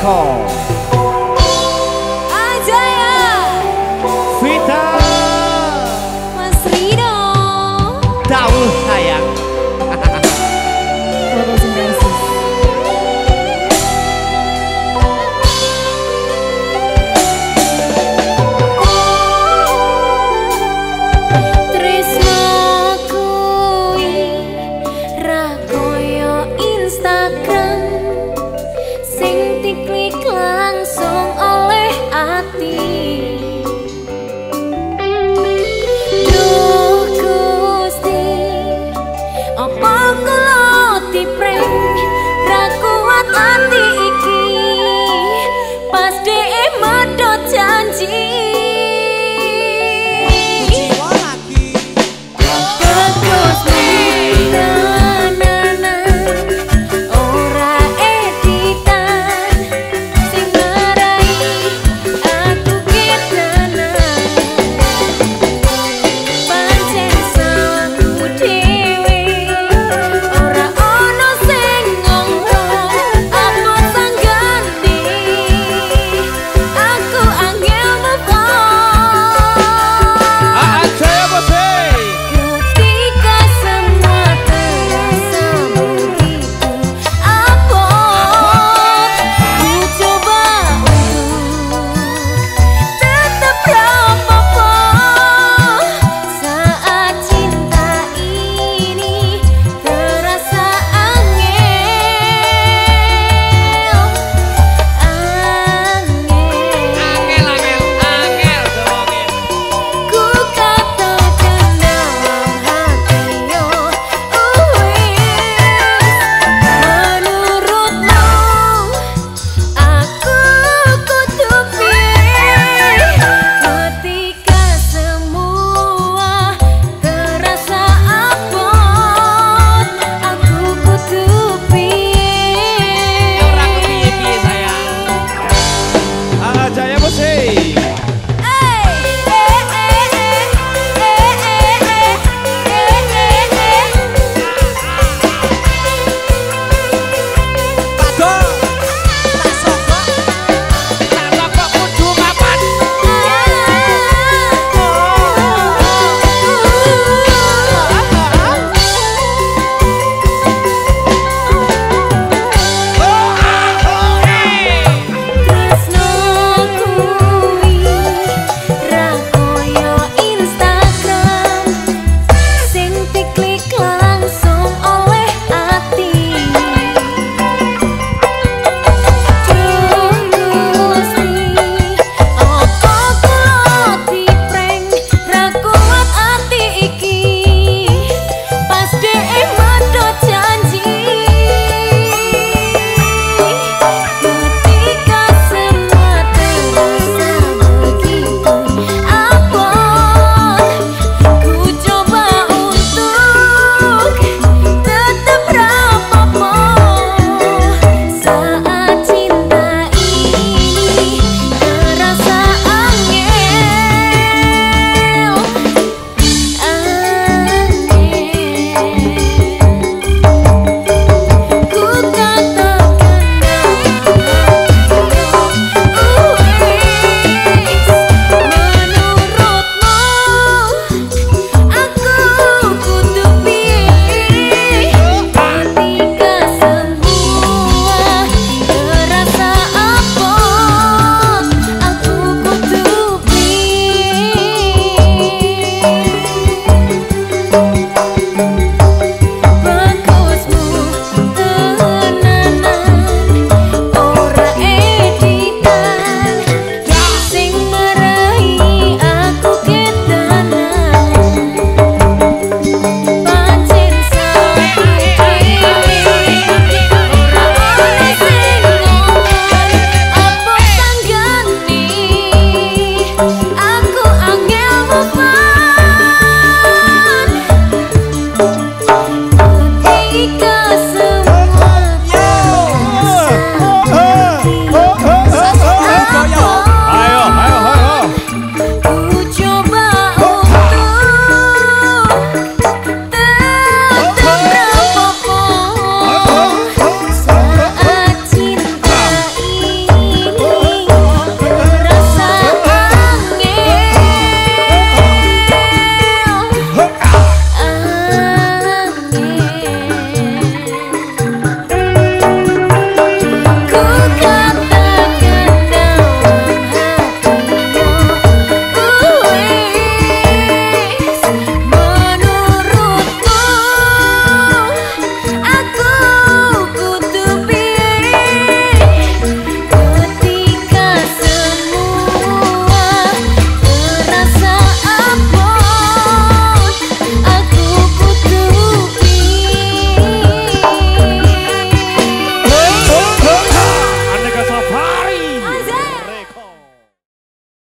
call.